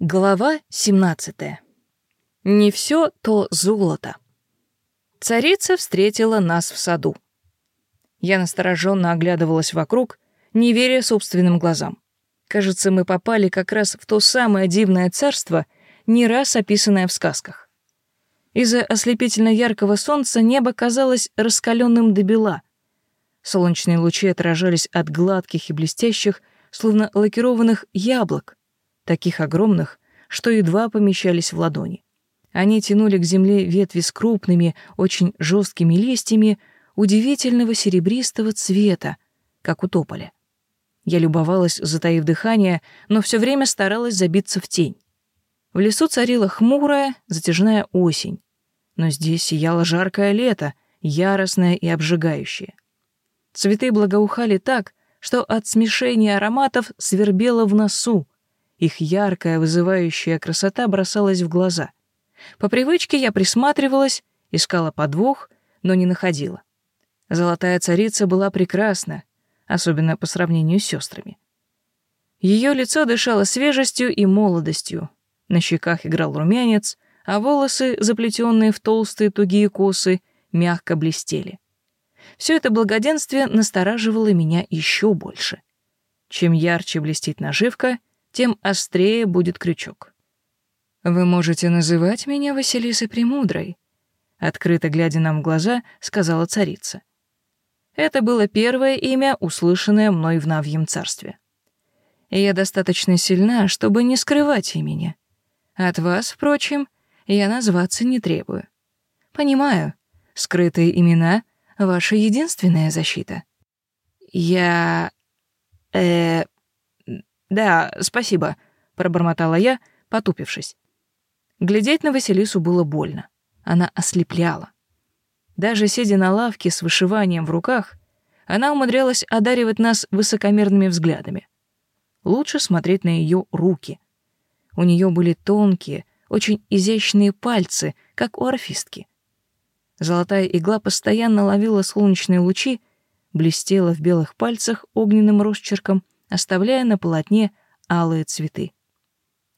Глава 17. Не все то золото. Царица встретила нас в саду. Я настороженно оглядывалась вокруг, не веря собственным глазам. Кажется, мы попали как раз в то самое дивное царство, не раз описанное в сказках. Из-за ослепительно яркого солнца небо казалось раскаленным до бела. Солнечные лучи отражались от гладких и блестящих, словно лакированных яблок, таких огромных, что едва помещались в ладони. Они тянули к земле ветви с крупными, очень жесткими листьями удивительного серебристого цвета, как у тополя. Я любовалась, затаив дыхание, но все время старалась забиться в тень. В лесу царила хмурая, затяжная осень, но здесь сияло жаркое лето, яростное и обжигающее. Цветы благоухали так, что от смешения ароматов свербело в носу, их яркая, вызывающая красота бросалась в глаза. По привычке я присматривалась, искала подвох, но не находила. Золотая царица была прекрасна, особенно по сравнению с сестрами. Ее лицо дышало свежестью и молодостью. На щеках играл румянец, а волосы, заплетенные в толстые тугие косы, мягко блестели. Все это благоденствие настораживало меня еще больше. Чем ярче блестит наживка, тем острее будет крючок. «Вы можете называть меня Василисой Премудрой», — открыто глядя нам в глаза, сказала царица. Это было первое имя, услышанное мной в Навьем царстве. Я достаточно сильна, чтобы не скрывать имени. От вас, впрочем, я назваться не требую. Понимаю, скрытые имена — ваша единственная защита. Я... э «Да, спасибо», — пробормотала я, потупившись. Глядеть на Василису было больно. Она ослепляла. Даже сидя на лавке с вышиванием в руках, она умудрялась одаривать нас высокомерными взглядами. Лучше смотреть на ее руки. У нее были тонкие, очень изящные пальцы, как у орфистки. Золотая игла постоянно ловила солнечные лучи, блестела в белых пальцах огненным росчерком — оставляя на полотне алые цветы.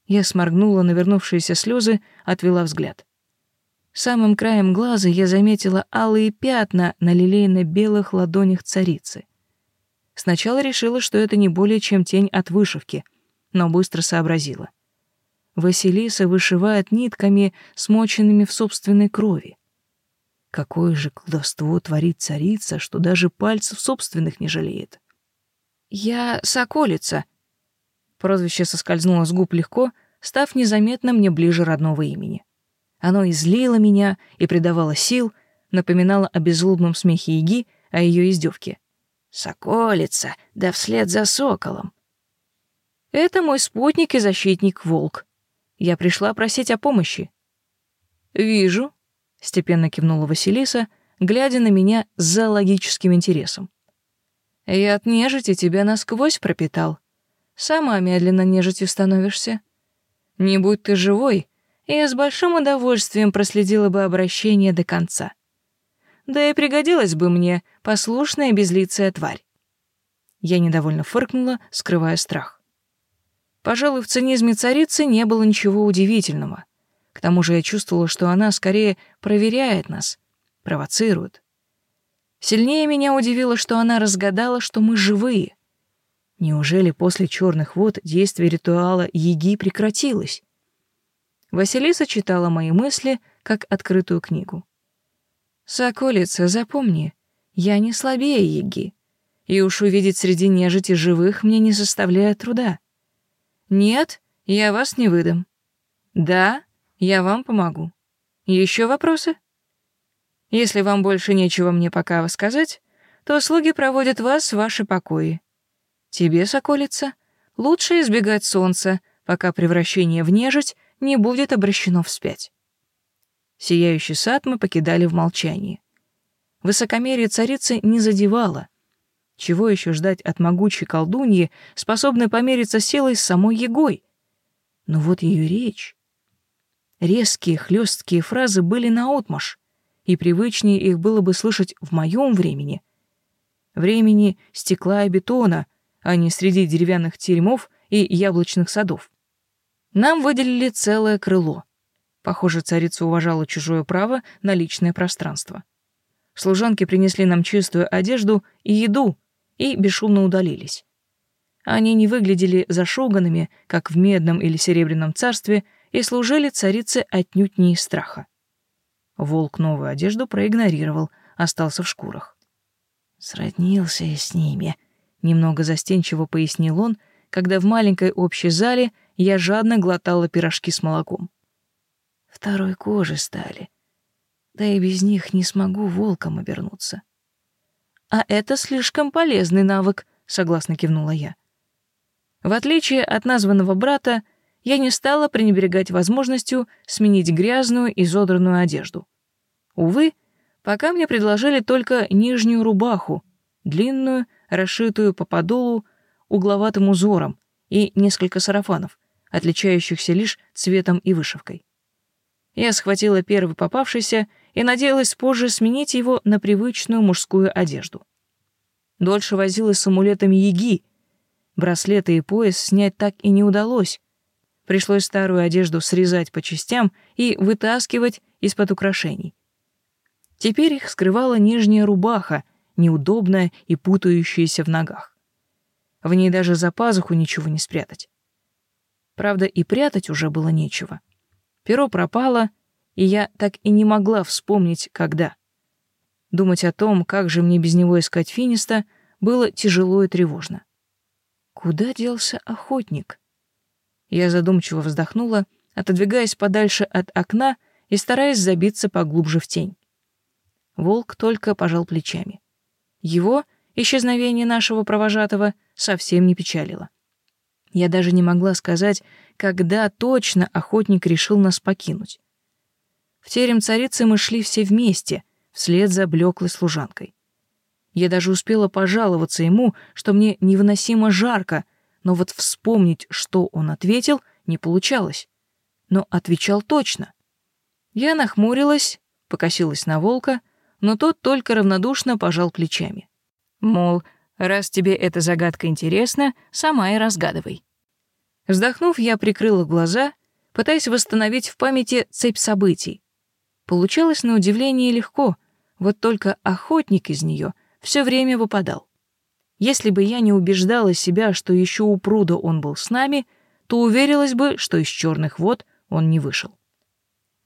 Я сморгнула навернувшиеся слезы, отвела взгляд. Самым краем глаза я заметила алые пятна на лилейно-белых ладонях царицы. Сначала решила, что это не более чем тень от вышивки, но быстро сообразила. Василиса вышивает нитками, смоченными в собственной крови. Какое же колдовство творит царица, что даже пальцев собственных не жалеет. «Я Соколица». Прозвище соскользнуло с губ легко, став незаметно мне ближе родного имени. Оно излило меня и придавало сил, напоминало о беззлобном смехе Иги, о ее издевке. «Соколица, да вслед за соколом». «Это мой спутник и защитник Волк. Я пришла просить о помощи». «Вижу», — степенно кивнула Василиса, глядя на меня с зоологическим интересом. Я от нежити тебя насквозь пропитал. Сама медленно нежитью становишься. Не будь ты живой, я с большим удовольствием проследила бы обращение до конца. Да и пригодилась бы мне послушная безлицая тварь. Я недовольно фыркнула, скрывая страх. Пожалуй, в цинизме царицы не было ничего удивительного. К тому же я чувствовала, что она скорее проверяет нас, провоцирует. Сильнее меня удивило, что она разгадала, что мы живые. Неужели после черных вод действие ритуала Еги прекратилось? Василиса читала мои мысли, как открытую книгу. «Соколица, запомни, я не слабее Еги, и уж увидеть среди нежити живых мне не составляет труда. Нет, я вас не выдам. Да, я вам помогу. Еще вопросы?» Если вам больше нечего мне пока сказать, то слуги проводят вас в ваши покои. Тебе, соколица, лучше избегать солнца, пока превращение в нежить не будет обращено вспять. Сияющий сад мы покидали в молчании. Высокомерие царицы не задевало. Чего еще ждать от могучей колдуньи, способной помериться силой с самой Егой? Но вот ее речь. Резкие, хлесткие фразы были наотмашь и привычнее их было бы слышать в моем времени. Времени стекла и бетона, а не среди деревянных теремов и яблочных садов. Нам выделили целое крыло. Похоже, царица уважала чужое право на личное пространство. Служанки принесли нам чистую одежду и еду и бесшумно удалились. Они не выглядели зашуганными, как в медном или серебряном царстве, и служили царице отнюдь не из страха. Волк новую одежду проигнорировал, остался в шкурах. «Сроднился я с ними», — немного застенчиво пояснил он, когда в маленькой общей зале я жадно глотала пирожки с молоком. Второй кожи стали. Да и без них не смогу волком обернуться. А это слишком полезный навык, согласно кивнула я. В отличие от названного брата, я не стала пренебрегать возможностью сменить грязную и изодранную одежду. Увы, пока мне предложили только нижнюю рубаху, длинную, расшитую по подолу угловатым узором, и несколько сарафанов, отличающихся лишь цветом и вышивкой. Я схватила первый попавшийся и надеялась позже сменить его на привычную мужскую одежду. Дольше возилась с амулетами Яги. Браслеты и пояс снять так и не удалось. Пришлось старую одежду срезать по частям и вытаскивать из-под украшений. Теперь их скрывала нижняя рубаха, неудобная и путающаяся в ногах. В ней даже за пазуху ничего не спрятать. Правда, и прятать уже было нечего. Перо пропало, и я так и не могла вспомнить, когда. Думать о том, как же мне без него искать Финиста, было тяжело и тревожно. Куда делся охотник? Я задумчиво вздохнула, отодвигаясь подальше от окна и стараясь забиться поглубже в тень. Волк только пожал плечами. Его, исчезновение нашего провожатого, совсем не печалило. Я даже не могла сказать, когда точно охотник решил нас покинуть. В терем царицы мы шли все вместе, вслед за блеклой служанкой. Я даже успела пожаловаться ему, что мне невыносимо жарко, но вот вспомнить, что он ответил, не получалось. Но отвечал точно. Я нахмурилась, покосилась на волка, но тот только равнодушно пожал плечами. Мол, раз тебе эта загадка интересна, сама и разгадывай. Вздохнув, я прикрыла глаза, пытаясь восстановить в памяти цепь событий. Получалось на удивление легко, вот только охотник из нее все время выпадал. Если бы я не убеждала себя, что еще у пруда он был с нами, то уверилась бы, что из черных вод он не вышел.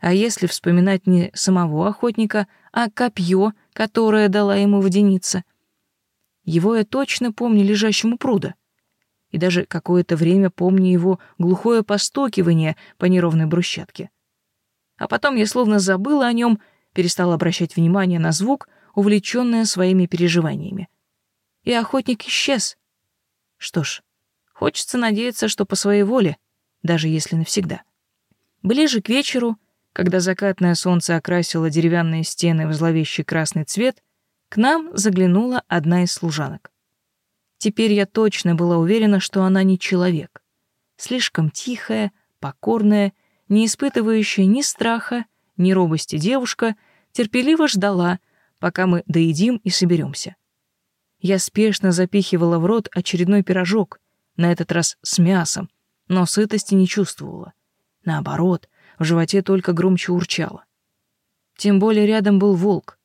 А если вспоминать не самого охотника, а копье, которое дала ему водяница, его я точно помню лежащему пруда и даже какое-то время помню его глухое постукивание по неровной брусчатке. А потом я словно забыла о нем, перестала обращать внимание на звук, увлечённая своими переживаниями. И охотник исчез. Что ж, хочется надеяться, что по своей воле, даже если навсегда. Ближе к вечеру, когда закатное солнце окрасило деревянные стены в зловещий красный цвет, к нам заглянула одна из служанок. Теперь я точно была уверена, что она не человек. Слишком тихая, покорная, не испытывающая ни страха, ни робости девушка терпеливо ждала, пока мы доедим и соберемся. Я спешно запихивала в рот очередной пирожок, на этот раз с мясом, но сытости не чувствовала. Наоборот, в животе только громче урчало. Тем более рядом был волк.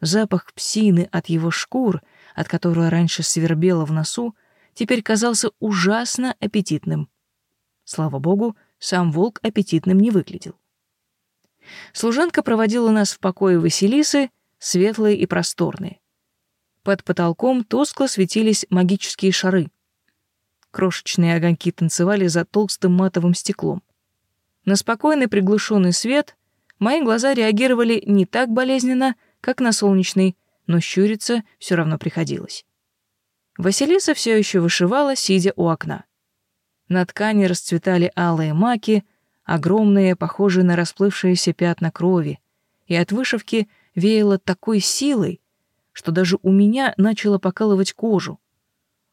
Запах псины от его шкур — от которого раньше свербело в носу, теперь казался ужасно аппетитным. Слава богу, сам волк аппетитным не выглядел. Служанка проводила нас в покое Василисы, светлые и просторные. Под потолком тускло светились магические шары. Крошечные огоньки танцевали за толстым матовым стеклом. На спокойный приглушенный свет мои глаза реагировали не так болезненно, как на солнечный, но щуриться все равно приходилось. Василиса все еще вышивала, сидя у окна. На ткани расцветали алые маки, огромные, похожие на расплывшиеся пятна крови, и от вышивки веяло такой силой, что даже у меня начало покалывать кожу.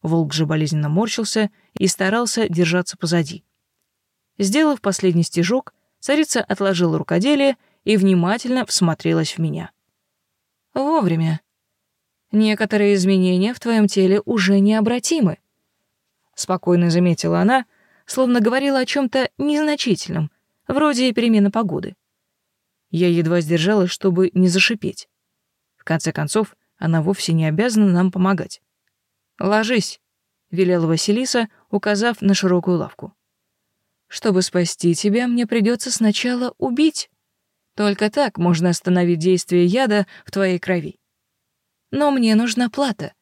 Волк же болезненно морщился и старался держаться позади. Сделав последний стежок, царица отложила рукоделие и внимательно всмотрелась в меня. «Вовремя», Некоторые изменения в твоем теле уже необратимы. Спокойно заметила она, словно говорила о чем-то незначительном, вроде перемены погоды. Я едва сдержалась, чтобы не зашипеть. В конце концов, она вовсе не обязана нам помогать. «Ложись», — велела Василиса, указав на широкую лавку. «Чтобы спасти тебя, мне придется сначала убить. Только так можно остановить действие яда в твоей крови. Но мне нужна плата».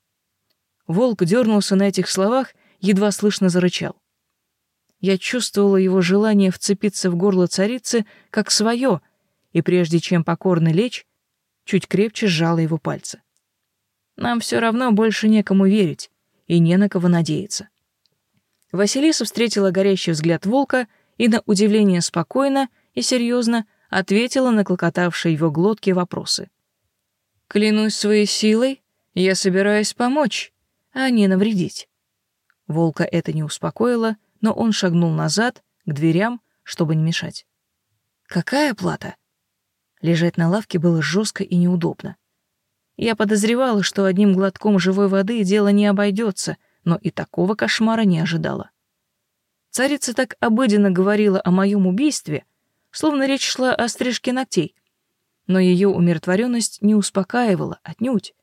Волк дернулся на этих словах, едва слышно зарычал. Я чувствовала его желание вцепиться в горло царицы как свое, и прежде чем покорно лечь, чуть крепче сжала его пальцы. Нам все равно больше некому верить и не на кого надеяться. Василиса встретила горящий взгляд волка и на удивление спокойно и серьезно ответила на клокотавшие его глотки вопросы. «Клянусь своей силой, я собираюсь помочь, а не навредить». Волка это не успокоило, но он шагнул назад, к дверям, чтобы не мешать. «Какая плата?» Лежать на лавке было жестко и неудобно. Я подозревала, что одним глотком живой воды дело не обойдется, но и такого кошмара не ожидала. Царица так обыденно говорила о моем убийстве, словно речь шла о стрижке ногтей. Но ее умиротворенность не успокаивала отнюдь.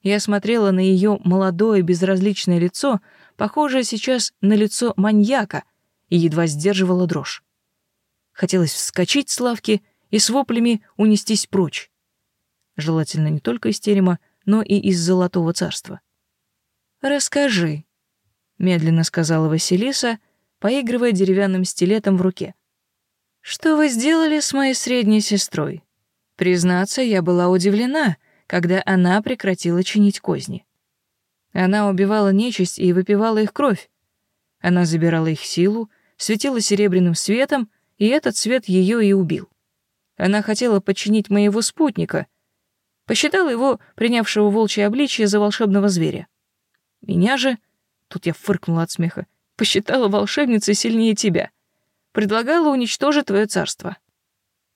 Я смотрела на ее молодое безразличное лицо, похожее сейчас на лицо маньяка, и едва сдерживала дрожь. Хотелось вскочить с лавки и с воплями унестись прочь желательно не только из терема, но и из Золотого Царства. «Расскажи», — медленно сказала Василиса, поигрывая деревянным стилетом в руке. «Что вы сделали с моей средней сестрой? Признаться, я была удивлена, когда она прекратила чинить козни. Она убивала нечисть и выпивала их кровь. Она забирала их силу, светила серебряным светом, и этот свет ее и убил. Она хотела подчинить моего спутника — Посчитала его, принявшего волчье обличье, за волшебного зверя. Меня же, тут я фыркнула от смеха, посчитала волшебницей сильнее тебя. Предлагала уничтожить твое царство.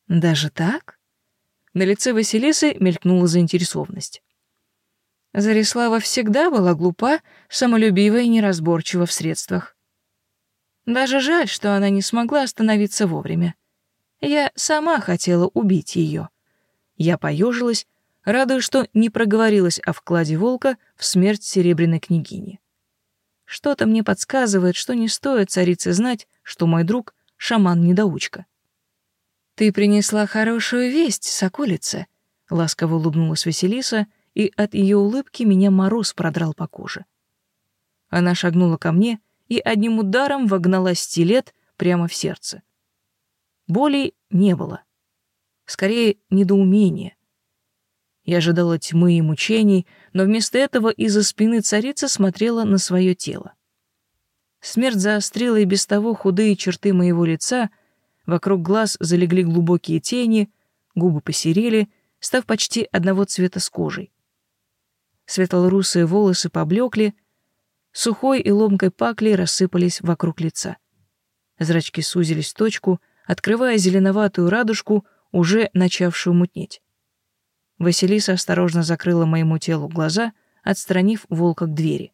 Даже так? На лице Василисы мелькнула заинтересованность. Зарислава всегда была глупа, самолюбива и неразборчива в средствах. Даже жаль, что она не смогла остановиться вовремя. Я сама хотела убить ее. Я поежилась, радуясь, что не проговорилась о вкладе волка в смерть серебряной княгини. Что-то мне подсказывает, что не стоит царице знать, что мой друг — шаман-недоучка. «Ты принесла хорошую весть, соколица», — ласково улыбнулась Василиса, и от ее улыбки меня мороз продрал по коже. Она шагнула ко мне и одним ударом вогнала стилет прямо в сердце. Боли не было. Скорее, недоумение. Я ожидала тьмы и мучений, но вместо этого из-за спины царицы смотрела на свое тело. Смерть заострила и без того худые черты моего лица, вокруг глаз залегли глубокие тени, губы посерели, став почти одного цвета с кожей. Светлорусые волосы поблекли, сухой и ломкой паклей рассыпались вокруг лица. Зрачки сузились в точку, открывая зеленоватую радужку, уже начавшую мутнеть. Василиса осторожно закрыла моему телу глаза, отстранив волка к двери.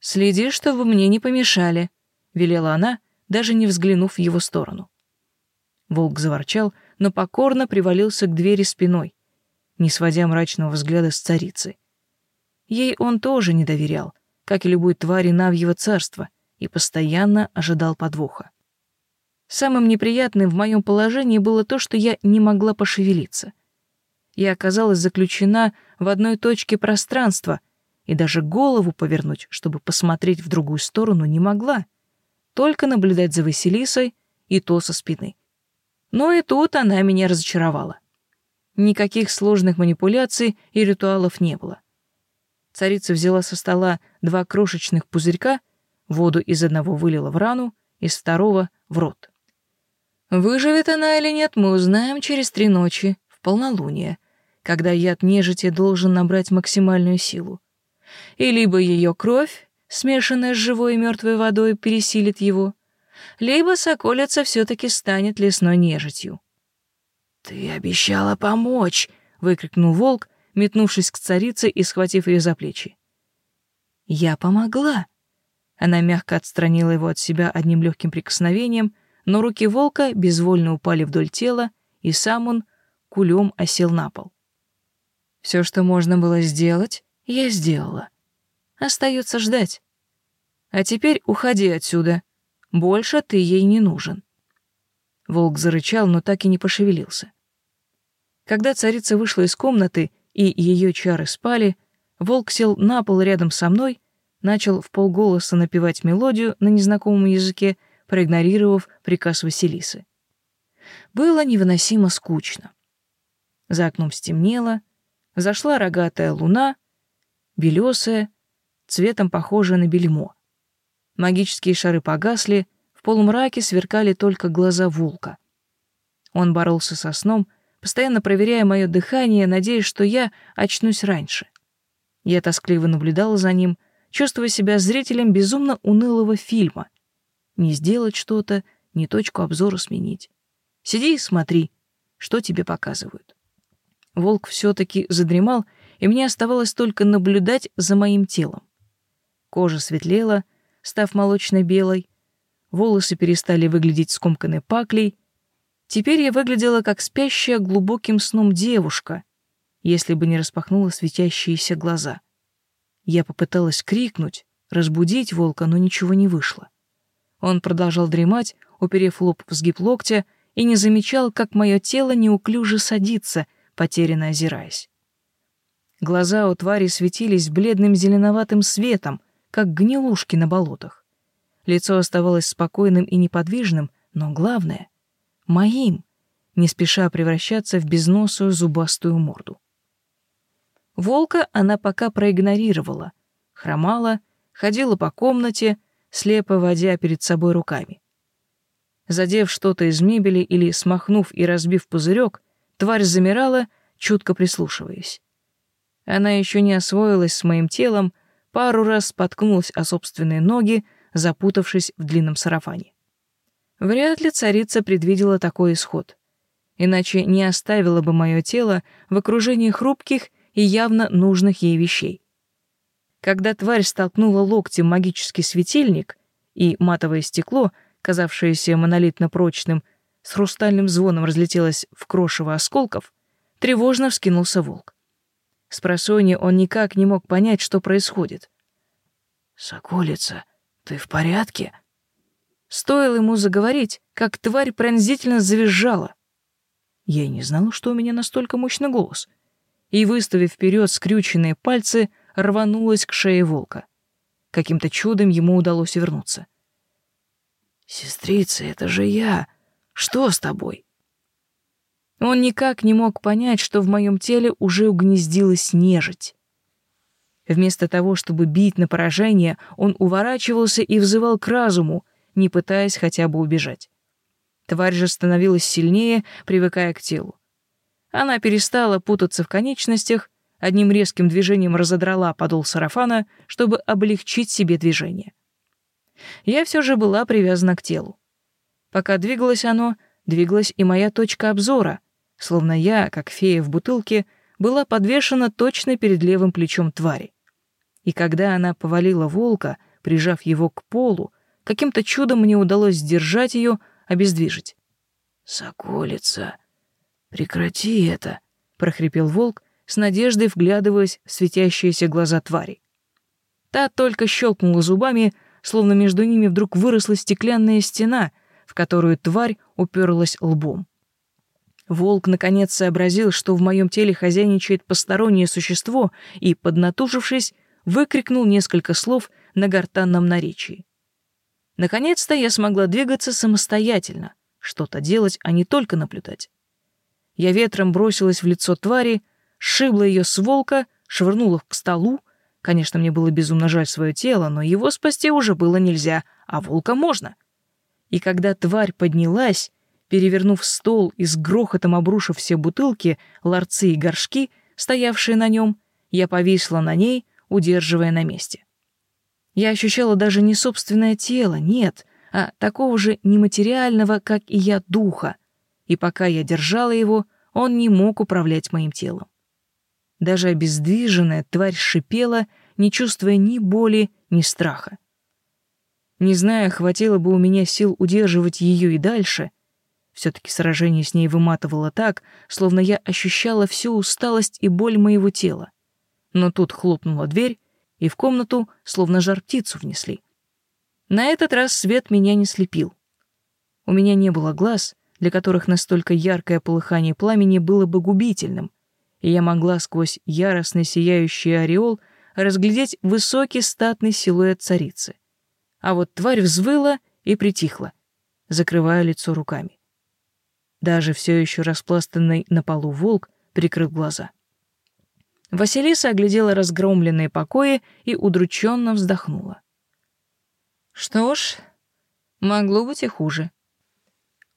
«Следи, чтобы мне не помешали», — велела она, даже не взглянув в его сторону. Волк заворчал, но покорно привалился к двери спиной, не сводя мрачного взгляда с царицы. Ей он тоже не доверял, как и любой твари Навьего царства, и постоянно ожидал подвоха. Самым неприятным в моем положении было то, что я не могла пошевелиться я оказалась заключена в одной точке пространства и даже голову повернуть, чтобы посмотреть в другую сторону, не могла. Только наблюдать за Василисой и то со спины. Но и тут она меня разочаровала. Никаких сложных манипуляций и ритуалов не было. Царица взяла со стола два крошечных пузырька, воду из одного вылила в рану, из второго — в рот. Выживет она или нет, мы узнаем через три ночи, в полнолуние, когда яд нежити должен набрать максимальную силу. И либо ее кровь, смешанная с живой и мертвой водой, пересилит его, либо соколица все-таки станет лесной нежитью. «Ты обещала помочь!» — выкрикнул волк, метнувшись к царице и схватив ее за плечи. «Я помогла!» Она мягко отстранила его от себя одним легким прикосновением, но руки волка безвольно упали вдоль тела, и сам он кулем осел на пол. Все, что можно было сделать, я сделала. Остается ждать. А теперь уходи отсюда. Больше ты ей не нужен. Волк зарычал, но так и не пошевелился. Когда царица вышла из комнаты и ее чары спали, волк сел на пол рядом со мной, начал в полголоса напевать мелодию на незнакомом языке, проигнорировав приказ Василисы. Было невыносимо скучно. За окном стемнело, зашла рогатая луна, белесая, цветом похожая на бельмо. Магические шары погасли, в полумраке сверкали только глаза волка. Он боролся со сном, постоянно проверяя мое дыхание, надеясь, что я очнусь раньше. Я тоскливо наблюдала за ним, чувствуя себя зрителем безумно унылого фильма. Не сделать что-то, не точку обзора сменить. Сиди и смотри, что тебе показывают. Волк все-таки задремал, и мне оставалось только наблюдать за моим телом. Кожа светлела, став молочно-белой, волосы перестали выглядеть скомканной паклей. Теперь я выглядела как спящая глубоким сном девушка, если бы не распахнула светящиеся глаза. Я попыталась крикнуть, разбудить волка, но ничего не вышло. Он продолжал дремать, уперев лоб в сгиб локтя, и не замечал, как мое тело неуклюже садится, потерянно озираясь. Глаза у твари светились бледным зеленоватым светом, как гнилушки на болотах. Лицо оставалось спокойным и неподвижным, но главное — моим, не спеша превращаться в безносую зубастую морду. Волка она пока проигнорировала, хромала, ходила по комнате, слепо водя перед собой руками. Задев что-то из мебели или смахнув и разбив пузырек, тварь замирала, чутко прислушиваясь. Она еще не освоилась с моим телом, пару раз споткнулась о собственные ноги, запутавшись в длинном сарафане. Вряд ли царица предвидела такой исход. Иначе не оставила бы мое тело в окружении хрупких и явно нужных ей вещей. Когда тварь столкнула локтем магический светильник, и матовое стекло, казавшееся монолитно прочным, с хрустальным звоном разлетелось в крошево осколков, тревожно вскинулся волк. С просонья он никак не мог понять, что происходит. «Соколица, ты в порядке?» Стоило ему заговорить, как тварь пронзительно завизжала. Я и не знала, что у меня настолько мощный голос — и, выставив вперед скрюченные пальцы, рванулась к шее волка. Каким-то чудом ему удалось вернуться. «Сестрица, это же я! Что с тобой?» Он никак не мог понять, что в моем теле уже угнездилась нежить. Вместо того, чтобы бить на поражение, он уворачивался и взывал к разуму, не пытаясь хотя бы убежать. Тварь же становилась сильнее, привыкая к телу. Она перестала путаться в конечностях, одним резким движением разодрала подол сарафана, чтобы облегчить себе движение. Я все же была привязана к телу. Пока двигалось оно, двигалась и моя точка обзора, словно я, как фея в бутылке, была подвешена точно перед левым плечом твари. И когда она повалила волка, прижав его к полу, каким-то чудом мне удалось сдержать ее, обездвижить. «Соколица!» «Прекрати это!» — прохрипел волк, с надеждой вглядываясь в светящиеся глаза твари. Та только щелкнула зубами, словно между ними вдруг выросла стеклянная стена, в которую тварь уперлась лбом. Волк наконец сообразил, что в моем теле хозяйничает постороннее существо, и, поднатужившись, выкрикнул несколько слов на гортанном наречии. Наконец-то я смогла двигаться самостоятельно, что-то делать, а не только наблюдать. Я ветром бросилась в лицо твари, сшибла ее с волка, швырнула к столу. Конечно, мне было безумно жаль свое тело, но его спасти уже было нельзя, а волка можно. И когда тварь поднялась, перевернув стол и с грохотом обрушив все бутылки, ларцы и горшки, стоявшие на нем, я повисла на ней, удерживая на месте. Я ощущала даже не собственное тело, нет, а такого же нематериального, как и я, духа, и пока я держала его, он не мог управлять моим телом. Даже обездвиженная тварь шипела, не чувствуя ни боли, ни страха. Не знаю, хватило бы у меня сил удерживать ее и дальше. Все-таки сражение с ней выматывало так, словно я ощущала всю усталость и боль моего тела. Но тут хлопнула дверь, и в комнату словно жар птицу внесли. На этот раз свет меня не слепил. У меня не было глаз, для которых настолько яркое полыхание пламени было бы губительным, и я могла сквозь яростно сияющий ореол разглядеть высокий статный силуэт царицы. А вот тварь взвыла и притихла, закрывая лицо руками. Даже все еще распластанный на полу волк прикрыл глаза. Василиса оглядела разгромленные покои и удрученно вздохнула. Что ж, могло быть и хуже.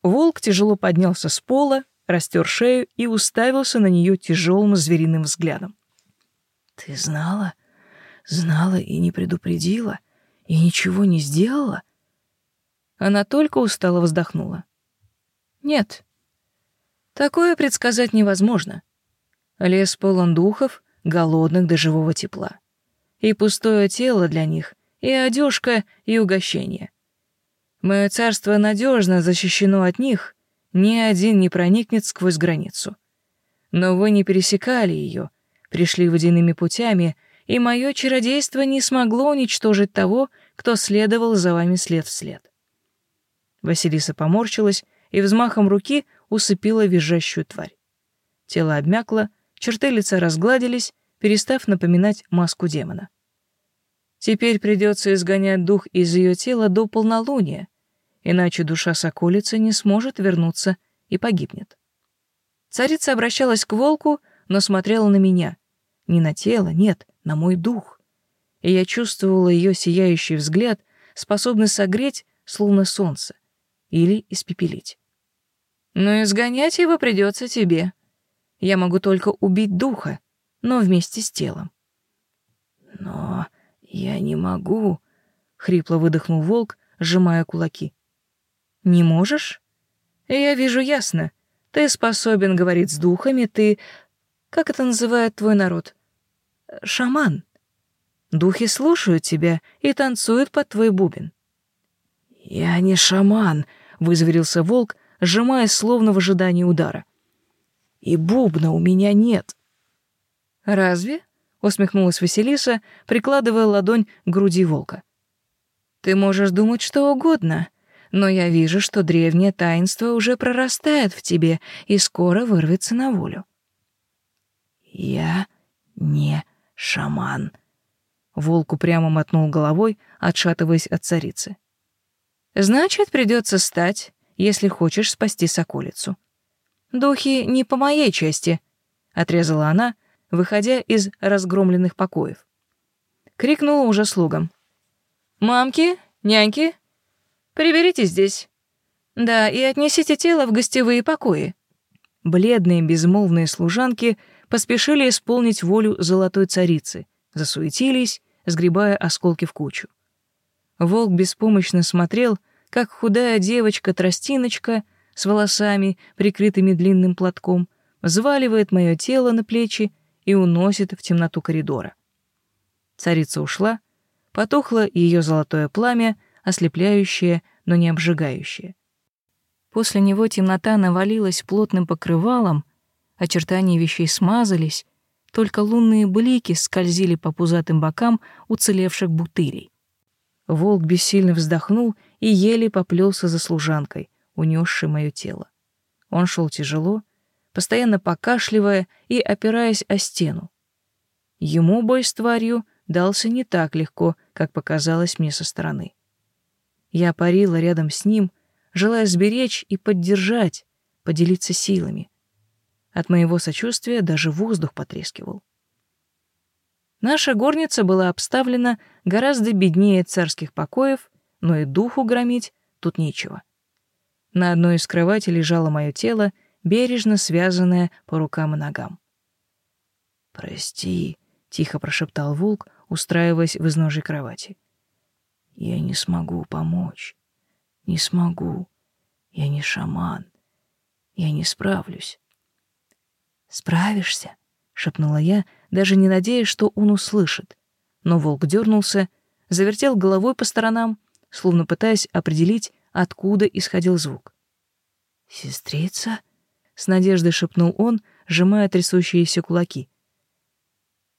Волк тяжело поднялся с пола, растер шею и уставился на нее тяжелым звериным взглядом. «Ты знала? Знала и не предупредила? И ничего не сделала?» Она только устало вздохнула. «Нет, такое предсказать невозможно. Лес полон духов, голодных до живого тепла. И пустое тело для них, и одежка, и угощение. Мое царство надежно защищено от них, ни один не проникнет сквозь границу. Но вы не пересекали ее, пришли водяными путями, и мое чародейство не смогло уничтожить того, кто следовал за вами след в след. Василиса поморщилась и взмахом руки усыпила визжащую тварь. Тело обмякло, черты лица разгладились, перестав напоминать маску демона. Теперь придется изгонять дух из ее тела до полнолуния, иначе душа соколицы не сможет вернуться и погибнет. Царица обращалась к волку, но смотрела на меня. Не на тело, нет, на мой дух. И я чувствовала ее сияющий взгляд, способный согреть, словно солнце, или испепелить. Но изгонять его придется тебе. Я могу только убить духа, но вместе с телом. Но я не могу, — хрипло выдохнул волк, сжимая кулаки. Не можешь? Я вижу ясно. Ты способен говорить с духами, ты... Как это называет твой народ? Шаман. Духи слушают тебя и танцуют под твой бубен. Я не шаман, вызверился волк, сжимая словно в ожидании удара. И бубна у меня нет. Разве? усмехнулась Василиса, прикладывая ладонь к груди волка. Ты можешь думать что угодно, но я вижу, что древнее таинство уже прорастает в тебе и скоро вырвется на волю. Я не шаман. Волк упрямо мотнул головой, отшатываясь от царицы. Значит, придется стать, если хочешь спасти соколицу. Духи не по моей части, отрезала она, выходя из разгромленных покоев. Крикнула уже слугам. «Мамки, няньки, Приберите здесь. Да, и отнесите тело в гостевые покои». Бледные безмолвные служанки поспешили исполнить волю золотой царицы, засуетились, сгребая осколки в кучу. Волк беспомощно смотрел, как худая девочка-тростиночка с волосами, прикрытыми длинным платком, взваливает мое тело на плечи и уносит в темноту коридора. Царица ушла, потухло ее золотое пламя, ослепляющее, но не обжигающее. После него темнота навалилась плотным покрывалом, очертания вещей смазались, только лунные блики скользили по пузатым бокам уцелевших бутылей. Волк бессильно вздохнул и еле поплелся за служанкой, унесшей мое тело. Он шел тяжело, постоянно покашливая и опираясь о стену. Ему бой с тварью дался не так легко, как показалось мне со стороны. Я парила рядом с ним, желая сберечь и поддержать, поделиться силами. От моего сочувствия даже воздух потрескивал. Наша горница была обставлена гораздо беднее царских покоев, но и духу громить тут нечего. На одной из кроватей лежало мое тело, бережно связанное по рукам и ногам. «Прости», — тихо прошептал волк, устраиваясь в изножьей кровати. Я не смогу помочь. Не смогу. Я не шаман. Я не справлюсь. Справишься, шепнула я, даже не надеясь, что он услышит. Но волк дернулся, завертел головой по сторонам, словно пытаясь определить, откуда исходил звук. «Сестрица?» — с надеждой шепнул он, сжимая трясущиеся кулаки.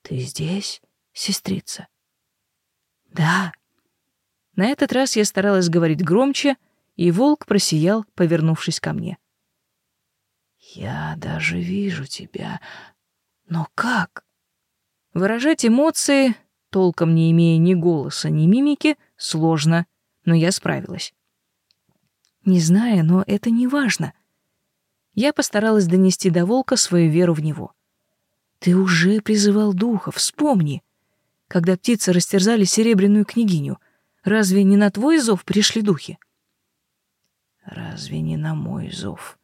«Ты здесь, сестрица?» «Да». На этот раз я старалась говорить громче, и волк просиял, повернувшись ко мне. «Я даже вижу тебя. Но как?» Выражать эмоции, толком не имея ни голоса, ни мимики, сложно, но я справилась. Не знаю, но это не важно. Я постаралась донести до волка свою веру в него. Ты уже призывал духа, вспомни. Когда птицы растерзали серебряную княгиню, разве не на твой зов пришли духи? Разве не на мой зов?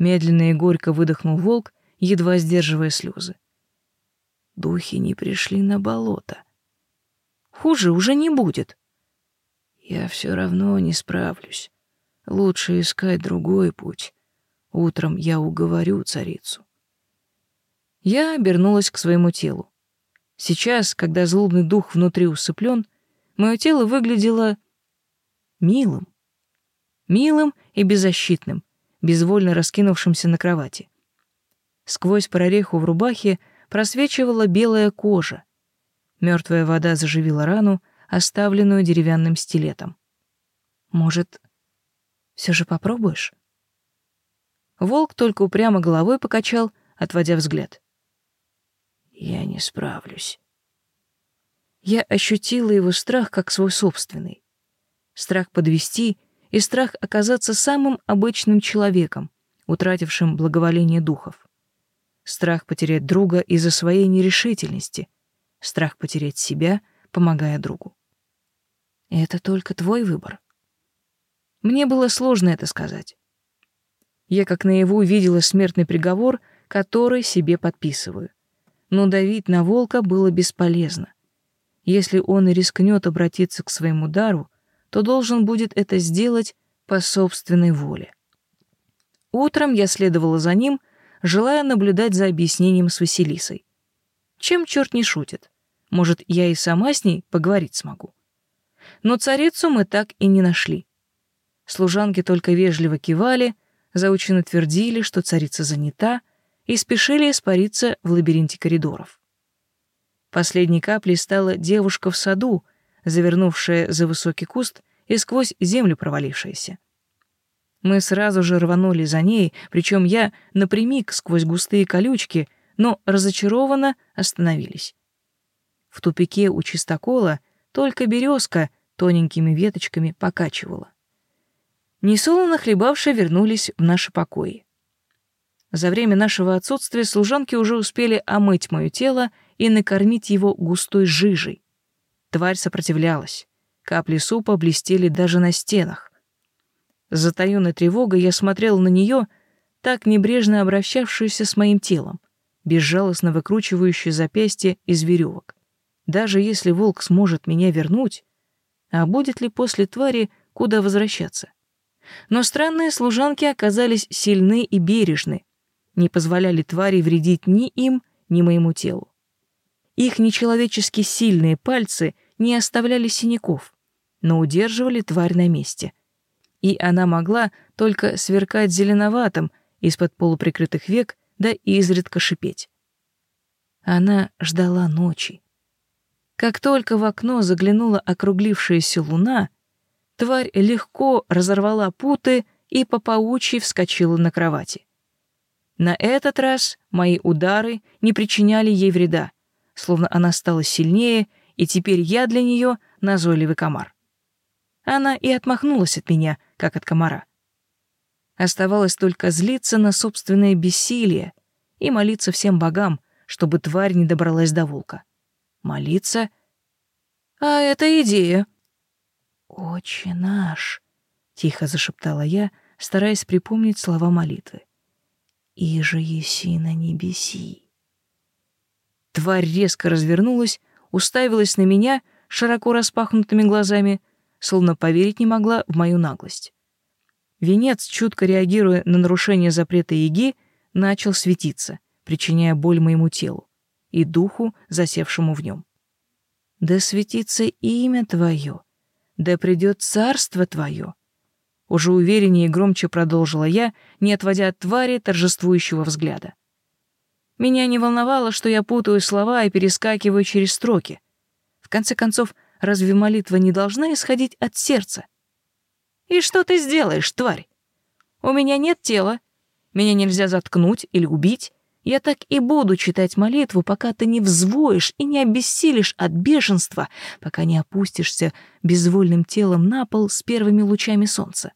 Медленно и горько выдохнул волк, едва сдерживая слезы. Духи не пришли на болото. Хуже уже не будет. Я все равно не справлюсь. Лучше искать другой путь. Утром я уговорю царицу. Я обернулась к своему телу. Сейчас, когда злобный дух внутри усыплен, мое тело выглядело милым. Милым и беззащитным, безвольно раскинувшимся на кровати. Сквозь прореху в рубахе просвечивала белая кожа. Мертвая вода заживила рану, оставленную деревянным стилетом. Может, все же попробуешь? Волк только упрямо головой покачал, отводя взгляд. Я не справлюсь. Я ощутила его страх как свой собственный. Страх подвести и страх оказаться самым обычным человеком, утратившим благоволение духов. Страх потерять друга из-за своей нерешительности. Страх потерять себя, помогая другу. Это только твой выбор. Мне было сложно это сказать. Я как наяву видела смертный приговор, который себе подписываю. Но давить на волка было бесполезно. Если он и рискнет обратиться к своему дару, то должен будет это сделать по собственной воле. Утром я следовала за ним, желая наблюдать за объяснением с Василисой. Чем черт не шутит? Может, я и сама с ней поговорить смогу? Но царицу мы так и не нашли. Служанки только вежливо кивали, заученно твердили, что царица занята, и спешили испариться в лабиринте коридоров. Последней каплей стала девушка в саду, завернувшая за высокий куст и сквозь землю провалившаяся. Мы сразу же рванули за ней, причем я напрямик сквозь густые колючки, но разочарованно остановились. В тупике у чистокола только березка тоненькими веточками покачивала. Несолоно хлебавшие вернулись в наши покои. За время нашего отсутствия служанки уже успели омыть мое тело и накормить его густой жижей. Тварь сопротивлялась. Капли супа блестели даже на стенах. С затаённой тревогой я смотрел на нее, так небрежно обращавшуюся с моим телом, безжалостно выкручивающую запястье из веревок. Даже если волк сможет меня вернуть, а будет ли после твари куда возвращаться? Но странные служанки оказались сильны и бережны, не позволяли твари вредить ни им, ни моему телу. Их нечеловечески сильные пальцы не оставляли синяков, но удерживали тварь на месте. И она могла только сверкать зеленоватым из-под полуприкрытых век, да изредка шипеть. Она ждала ночи. Как только в окно заглянула округлившаяся луна — Тварь легко разорвала путы и по паучьи вскочила на кровати. На этот раз мои удары не причиняли ей вреда, словно она стала сильнее, и теперь я для нее назойливый комар. Она и отмахнулась от меня, как от комара. Оставалось только злиться на собственное бессилие и молиться всем богам, чтобы тварь не добралась до волка. Молиться? А это идея. «Отче наш!» — тихо зашептала я, стараясь припомнить слова молитвы. «И же еси на небеси!» Тварь резко развернулась, уставилась на меня широко распахнутыми глазами, словно поверить не могла в мою наглость. Венец, чутко реагируя на нарушение запрета Еги, начал светиться, причиняя боль моему телу и духу, засевшему в нем. «Да светится имя Твое!» да придет царство твое. Уже увереннее и громче продолжила я, не отводя от твари торжествующего взгляда. Меня не волновало, что я путаю слова и перескакиваю через строки. В конце концов, разве молитва не должна исходить от сердца? И что ты сделаешь, тварь? У меня нет тела. Меня нельзя заткнуть или убить. Я так и буду читать молитву, пока ты не взвоишь и не обессилишь от бешенства, пока не опустишься безвольным телом на пол с первыми лучами солнца.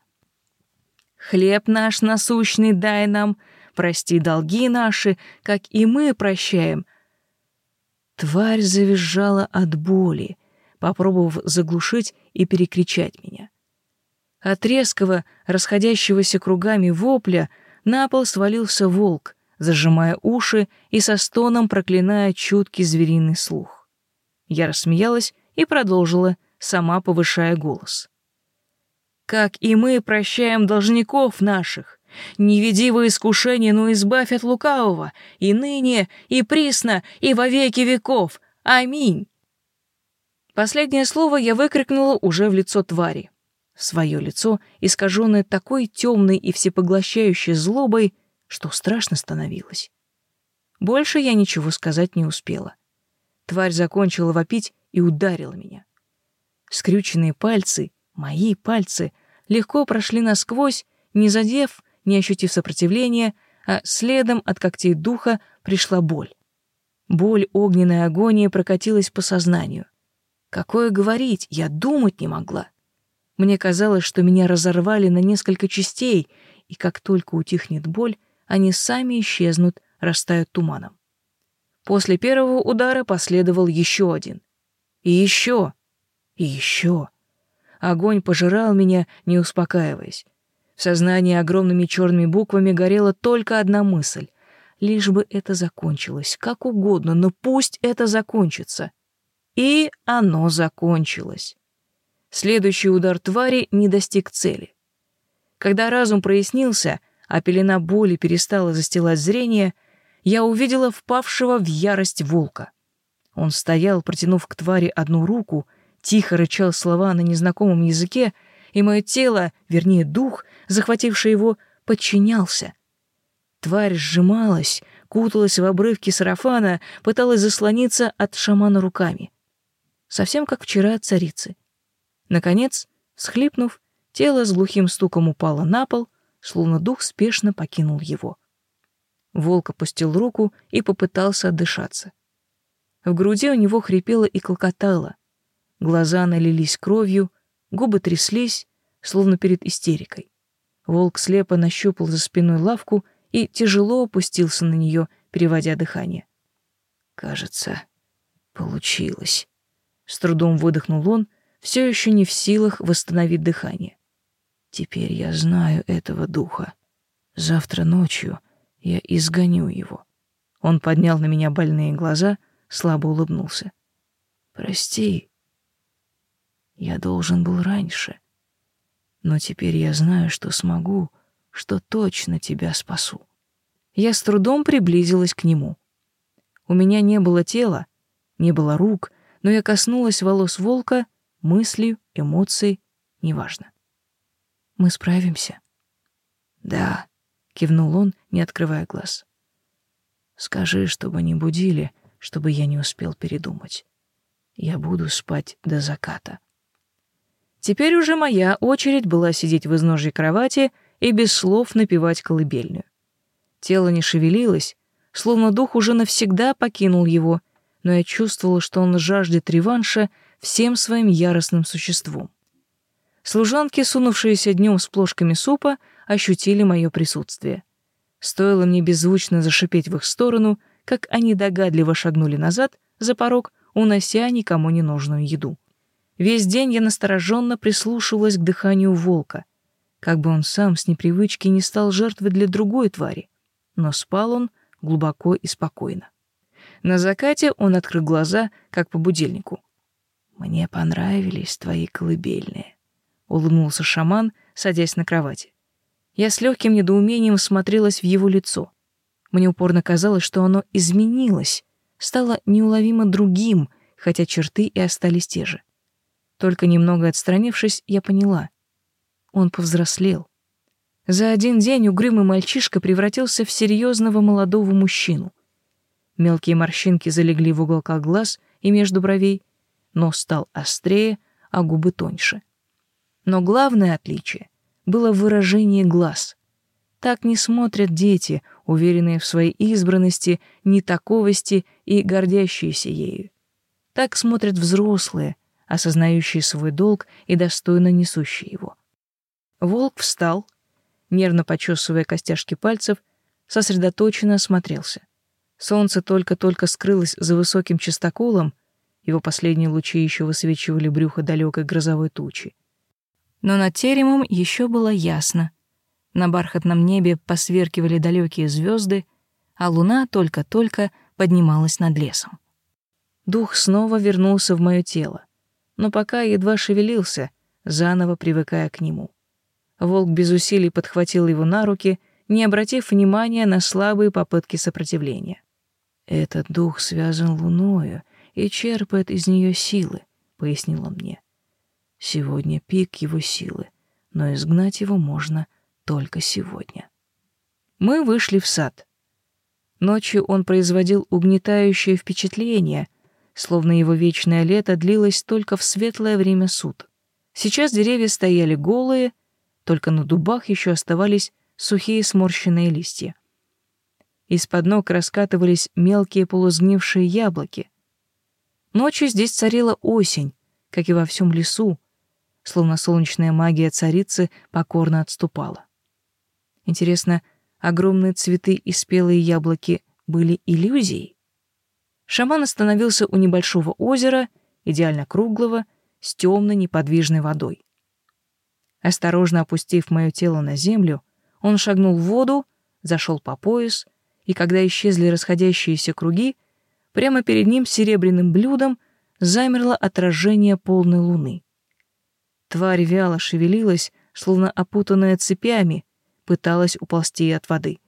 Хлеб наш насущный дай нам, прости долги наши, как и мы прощаем. Тварь завизжала от боли, попробовав заглушить и перекричать меня. От резкого, расходящегося кругами вопля на пол свалился волк, зажимая уши и со стоном проклиная чуткий звериный слух. Я рассмеялась и продолжила, сама повышая голос. «Как и мы прощаем должников наших, не веди во искушение, но избавь от лукавого, и ныне, и присно, и во веки веков. Аминь!» Последнее слово я выкрикнула уже в лицо твари. Свое лицо, искаженное такой темной и всепоглощающей злобой, что страшно становилось. Больше я ничего сказать не успела. Тварь закончила вопить и ударила меня. Скрюченные пальцы, мои пальцы, легко прошли насквозь, не задев, не ощутив сопротивления, а следом от когтей духа пришла боль. Боль огненной агонии прокатилась по сознанию. Какое говорить, я думать не могла. Мне казалось, что меня разорвали на несколько частей, и как только утихнет боль, они сами исчезнут, растают туманом. После первого удара последовал еще один. И еще. И еще. Огонь пожирал меня, не успокаиваясь. В сознании огромными черными буквами горела только одна мысль. Лишь бы это закончилось, как угодно, но пусть это закончится. И оно закончилось. Следующий удар твари не достиг цели. Когда разум прояснился, а пелена боли перестала застилать зрение, я увидела впавшего в ярость волка. Он стоял, протянув к твари одну руку, тихо рычал слова на незнакомом языке, и мое тело, вернее дух, захвативший его, подчинялся. Тварь сжималась, куталась в обрывки сарафана, пыталась заслониться от шамана руками. Совсем как вчера царицы. Наконец, схлипнув, тело с глухим стуком упало на пол, словно дух спешно покинул его. Волк опустил руку и попытался отдышаться. В груди у него хрипело и клокотало. Глаза налились кровью, губы тряслись, словно перед истерикой. Волк слепо нащупал за спиной лавку и тяжело опустился на нее, переводя дыхание. «Кажется, получилось», — с трудом выдохнул он, все еще не в силах восстановить дыхание. Теперь я знаю этого духа. Завтра ночью я изгоню его. Он поднял на меня больные глаза, слабо улыбнулся. Прости. Я должен был раньше. Но теперь я знаю, что смогу, что точно тебя спасу. Я с трудом приблизилась к нему. У меня не было тела, не было рук, но я коснулась волос волка мыслью, эмоцией, неважно. Мы справимся. Да, кивнул он, не открывая глаз. Скажи, чтобы не будили, чтобы я не успел передумать. Я буду спать до заката. Теперь уже моя очередь была сидеть в изножье кровати и без слов напевать колыбельную. Тело не шевелилось, словно дух уже навсегда покинул его, но я чувствовала, что он жаждет реванша всем своим яростным существом. Служанки, сунувшиеся днем с плошками супа, ощутили мое присутствие. Стоило мне беззвучно зашипеть в их сторону, как они догадливо шагнули назад, за порог, унося никому не нужную еду. Весь день я настороженно прислушивалась к дыханию волка, как бы он сам с непривычки не стал жертвой для другой твари, но спал он глубоко и спокойно. На закате он открыл глаза, как по будильнику. «Мне понравились твои колыбельные», — улыбнулся шаман, садясь на кровати. Я с легким недоумением смотрелась в его лицо. Мне упорно казалось, что оно изменилось, стало неуловимо другим, хотя черты и остались те же. Только немного отстранившись, я поняла. Он повзрослел. За один день угрюмый мальчишка превратился в серьезного молодого мужчину. Мелкие морщинки залегли в уголках глаз и между бровей, нос стал острее, а губы тоньше. Но главное отличие было выражение глаз. Так не смотрят дети, уверенные в своей избранности, нетаковости и гордящиеся ею. Так смотрят взрослые, осознающие свой долг и достойно несущие его. Волк встал, нервно почесывая костяшки пальцев, сосредоточенно осмотрелся. Солнце только-только скрылось за высоким частоколом, его последние лучи еще высвечивали брюхо далекой грозовой тучи. Но над теремом еще было ясно. На бархатном небе посверкивали далекие звезды, а луна только-только поднималась над лесом. Дух снова вернулся в мое тело, но пока едва шевелился, заново привыкая к нему. Волк без усилий подхватил его на руки, не обратив внимания на слабые попытки сопротивления. «Этот дух связан луною и черпает из нее силы», — пояснил он мне. «Сегодня пик его силы, но изгнать его можно только сегодня». Мы вышли в сад. Ночью он производил угнетающее впечатление, словно его вечное лето длилось только в светлое время суток. Сейчас деревья стояли голые, только на дубах еще оставались сухие сморщенные листья. Из-под ног раскатывались мелкие полузгнившие яблоки. Ночью здесь царила осень, как и во всем лесу, словно солнечная магия царицы покорно отступала. Интересно, огромные цветы и спелые яблоки были иллюзией? Шаман остановился у небольшого озера, идеально круглого, с темной неподвижной водой. Осторожно опустив мое тело на землю, он шагнул в воду, зашел по пояс, и когда исчезли расходящиеся круги, прямо перед ним серебряным блюдом замерло отражение полной луны. Тварь вяло шевелилась, словно опутанная цепями, пыталась уползти от воды.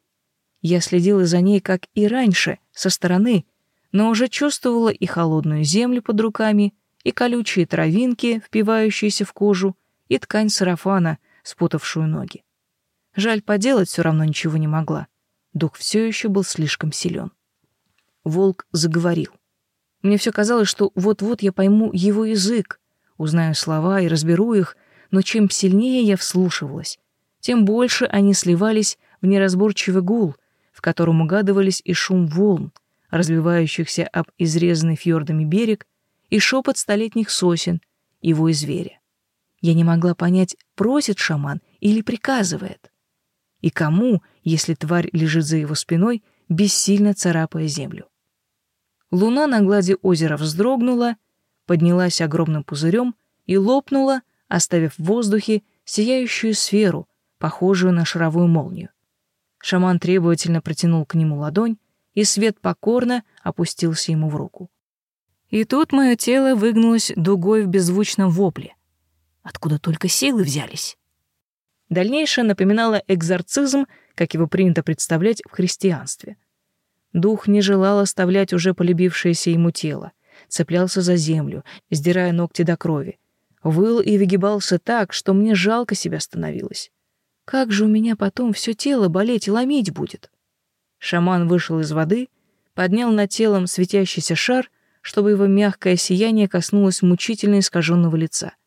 Я следила за ней, как и раньше, со стороны, но уже чувствовала и холодную землю под руками, и колючие травинки, впивающиеся в кожу, и ткань сарафана, спутавшую ноги. Жаль, поделать все равно ничего не могла. Дух все еще был слишком силен. Волк заговорил. Мне все казалось, что вот-вот я пойму его язык, узнаю слова и разберу их, но чем сильнее я вслушивалась, тем больше они сливались в неразборчивый гул, в котором угадывались и шум волн, разбивающихся об изрезанный фьордами берег, и шепот столетних сосен, его и зверя. Я не могла понять, просит шаман или приказывает. И кому, если тварь лежит за его спиной, бессильно царапая землю. Луна на глади озера вздрогнула, поднялась огромным пузырем и лопнула, оставив в воздухе сияющую сферу, похожую на шаровую молнию. Шаман требовательно протянул к нему ладонь, и свет покорно опустился ему в руку. И тут мое тело выгнулось дугой в беззвучном вопле. Откуда только силы взялись? Дальнейшее напоминало экзорцизм, как его принято представлять в христианстве. Дух не желал оставлять уже полюбившееся ему тело, цеплялся за землю, сдирая ногти до крови. Выл и выгибался так, что мне жалко себя становилось. Как же у меня потом все тело болеть и ломить будет? Шаман вышел из воды, поднял над телом светящийся шар, чтобы его мягкое сияние коснулось мучительно искаженного лица —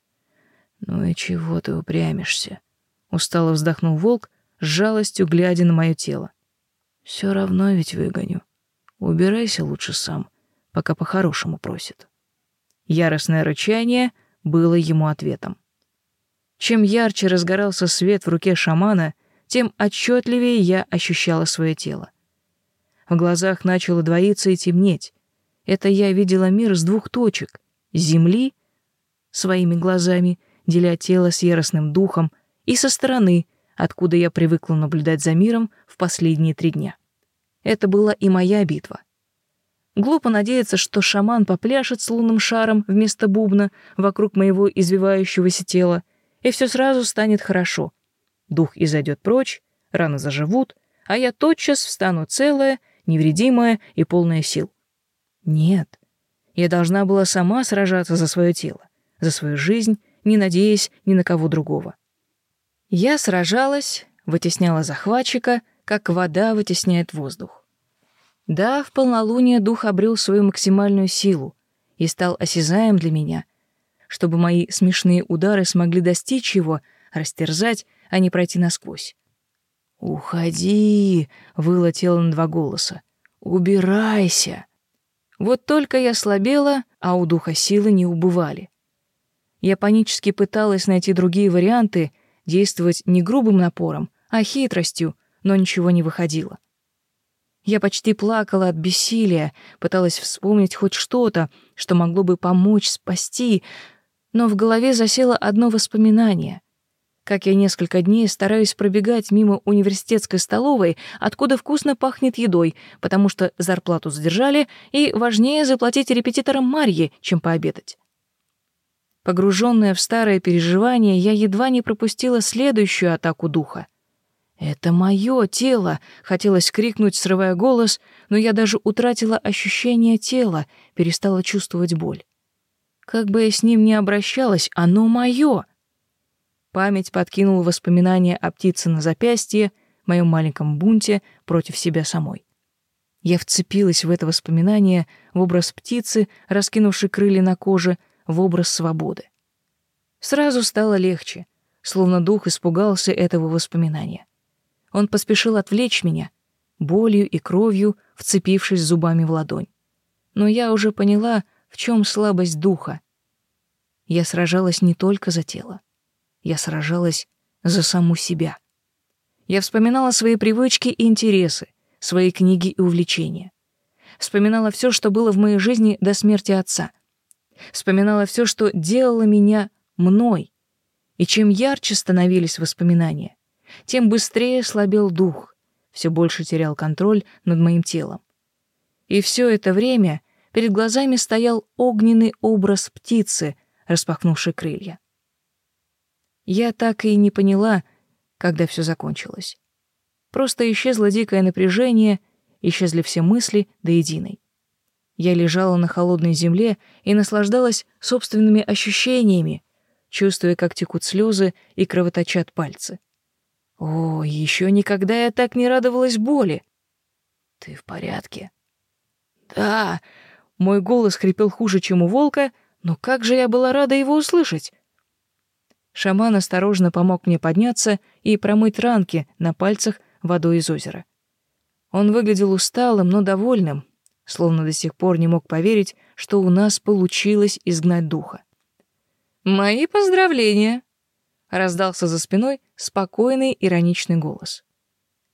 «Ну и чего ты упрямишься?» — устало вздохнул волк, с жалостью глядя на мое тело. «Все равно ведь выгоню. Убирайся лучше сам, пока по-хорошему просит». Яростное рычание было ему ответом. Чем ярче разгорался свет в руке шамана, тем отчетливее я ощущала свое тело. В глазах начало двоиться и темнеть. Это я видела мир с двух точек — земли своими глазами деля тело с яростным духом, и со стороны, откуда я привыкла наблюдать за миром в последние три дня. Это была и моя битва. Глупо надеяться, что шаман попляшет с лунным шаром вместо бубна вокруг моего извивающегося тела, и все сразу станет хорошо. Дух изойдет прочь, раны заживут, а я тотчас встану целая, невредимая и полная сил. Нет, я должна была сама сражаться за свое тело за свою жизнь, не надеясь ни на кого другого. Я сражалась, вытесняла захватчика, как вода вытесняет воздух. Да, в полнолуние дух обрел свою максимальную силу и стал осязаем для меня, чтобы мои смешные удары смогли достичь его, растерзать, а не пройти насквозь. «Уходи!» — выло тело на два голоса. «Убирайся!» Вот только я слабела, а у духа силы не убывали. Я панически пыталась найти другие варианты, действовать не грубым напором, а хитростью, но ничего не выходило. Я почти плакала от бессилия, пыталась вспомнить хоть что-то, что могло бы помочь спасти, но в голове засело одно воспоминание. Как я несколько дней стараюсь пробегать мимо университетской столовой, откуда вкусно пахнет едой, потому что зарплату задержали, и важнее заплатить репетиторам Марьи, чем пообедать. Погруженная в старое переживание, я едва не пропустила следующую атаку духа. «Это мое тело!» — хотелось крикнуть, срывая голос, но я даже утратила ощущение тела, перестала чувствовать боль. Как бы я с ним ни обращалась, оно мое. Память подкинула воспоминания о птице на запястье, моем маленьком бунте против себя самой. Я вцепилась в это воспоминание, в образ птицы, раскинувшей крылья на коже, в образ свободы. Сразу стало легче, словно дух испугался этого воспоминания. Он поспешил отвлечь меня, болью и кровью вцепившись зубами в ладонь. Но я уже поняла, в чем слабость духа. Я сражалась не только за тело. Я сражалась за саму себя. Я вспоминала свои привычки и интересы, свои книги и увлечения. Вспоминала все, что было в моей жизни до смерти отца. Вспоминала все, что делало меня мной. И чем ярче становились воспоминания, тем быстрее слабел дух, все больше терял контроль над моим телом. И все это время перед глазами стоял огненный образ птицы, распахнувшей крылья. Я так и не поняла, когда все закончилось. Просто исчезло дикое напряжение, исчезли все мысли до единой. Я лежала на холодной земле и наслаждалась собственными ощущениями, чувствуя, как текут слезы и кровоточат пальцы. О, еще никогда я так не радовалась боли. Ты в порядке? Да, мой голос хрипел хуже, чем у волка, но как же я была рада его услышать. Шаман осторожно помог мне подняться и промыть ранки на пальцах водой из озера. Он выглядел усталым, но довольным, словно до сих пор не мог поверить, что у нас получилось изгнать духа. «Мои поздравления!» — раздался за спиной спокойный ироничный голос.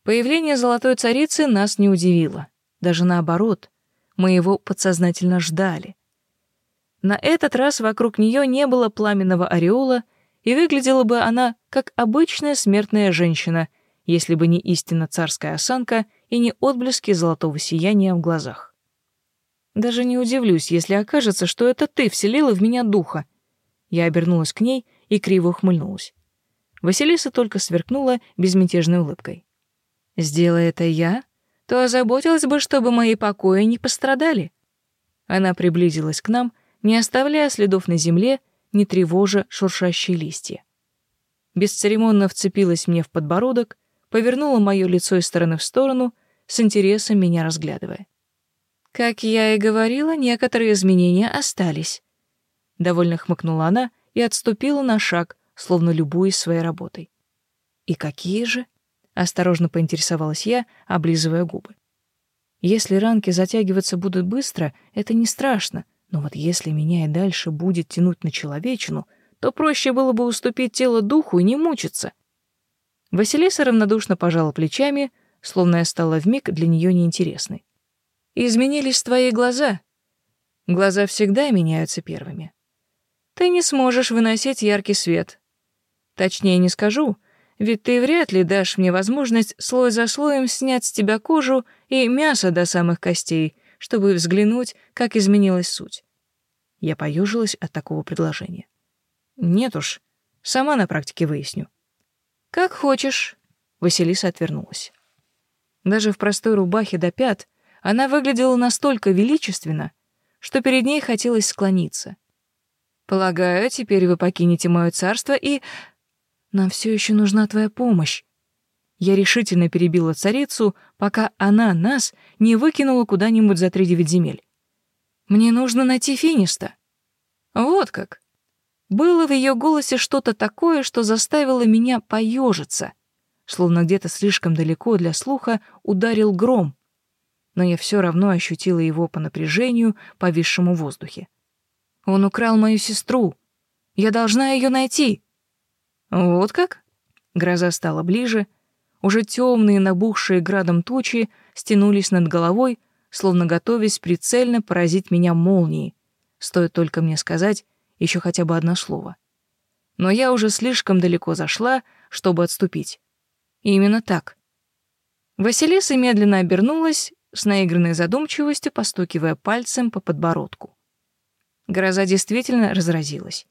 Появление золотой царицы нас не удивило. Даже наоборот, мы его подсознательно ждали. На этот раз вокруг нее не было пламенного ореола, и выглядела бы она как обычная смертная женщина, если бы не истинно царская осанка и не отблески золотого сияния в глазах. Даже не удивлюсь, если окажется, что это ты вселила в меня духа. Я обернулась к ней и криво ухмыльнулась. Василиса только сверкнула безмятежной улыбкой. «Сделай это я, то озаботилась бы, чтобы мои покои не пострадали». Она приблизилась к нам, не оставляя следов на земле, не тревожа шуршащие листья. Бесцеремонно вцепилась мне в подбородок, повернула мое лицо из стороны в сторону, с интересом меня разглядывая. «Как я и говорила, некоторые изменения остались». Довольно хмыкнула она и отступила на шаг, словно любуясь своей работой. «И какие же?» — осторожно поинтересовалась я, облизывая губы. «Если ранки затягиваться будут быстро, это не страшно, но вот если меня и дальше будет тянуть на человечину, то проще было бы уступить тело духу и не мучиться». Василиса равнодушно пожала плечами, словно я стала вмиг для нее неинтересной. «Изменились твои глаза. Глаза всегда меняются первыми. Ты не сможешь выносить яркий свет, Точнее не скажу, ведь ты вряд ли дашь мне возможность слой за слоем снять с тебя кожу и мясо до самых костей, чтобы взглянуть, как изменилась суть. Я поежилась от такого предложения. Нет уж, сама на практике выясню. Как хочешь, Василиса отвернулась. Даже в простой рубахе до пят она выглядела настолько величественно, что перед ней хотелось склониться. Полагаю, теперь вы покинете мое царство и... Нам все еще нужна твоя помощь. Я решительно перебила царицу, пока она нас не выкинула куда-нибудь за три девять земель. Мне нужно найти Финиста. Вот как. Было в ее голосе что-то такое, что заставило меня поежиться, словно где-то слишком далеко для слуха ударил гром, но я все равно ощутила его по напряжению, повисшему в воздухе. Он украл мою сестру. Я должна ее найти. Вот как? Гроза стала ближе. Уже темные, набухшие градом тучи стянулись над головой, словно готовясь прицельно поразить меня молнией. Стоит только мне сказать еще хотя бы одно слово. Но я уже слишком далеко зашла, чтобы отступить. И именно так. Василиса медленно обернулась, с наигранной задумчивостью постукивая пальцем по подбородку. Гроза действительно разразилась.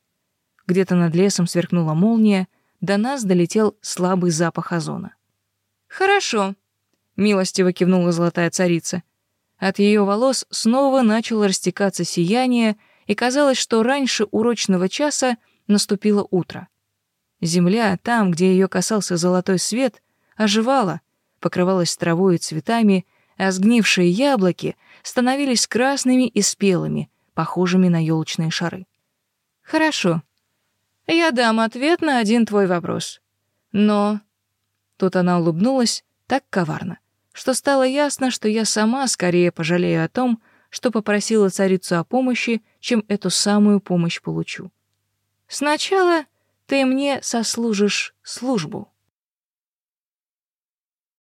Где-то над лесом сверкнула молния, до нас долетел слабый запах озона. «Хорошо», — милостиво кивнула золотая царица. От ее волос снова начало растекаться сияние, и казалось, что раньше урочного часа наступило утро. Земля, там, где ее касался золотой свет, оживала, покрывалась травой и цветами, а сгнившие яблоки становились красными и спелыми, похожими на елочные шары. Хорошо. Я дам ответ на один твой вопрос. Но тут она улыбнулась так коварно, что стало ясно, что я сама скорее пожалею о том, что попросила царицу о помощи, чем эту самую помощь получу. Сначала ты мне сослужишь службу.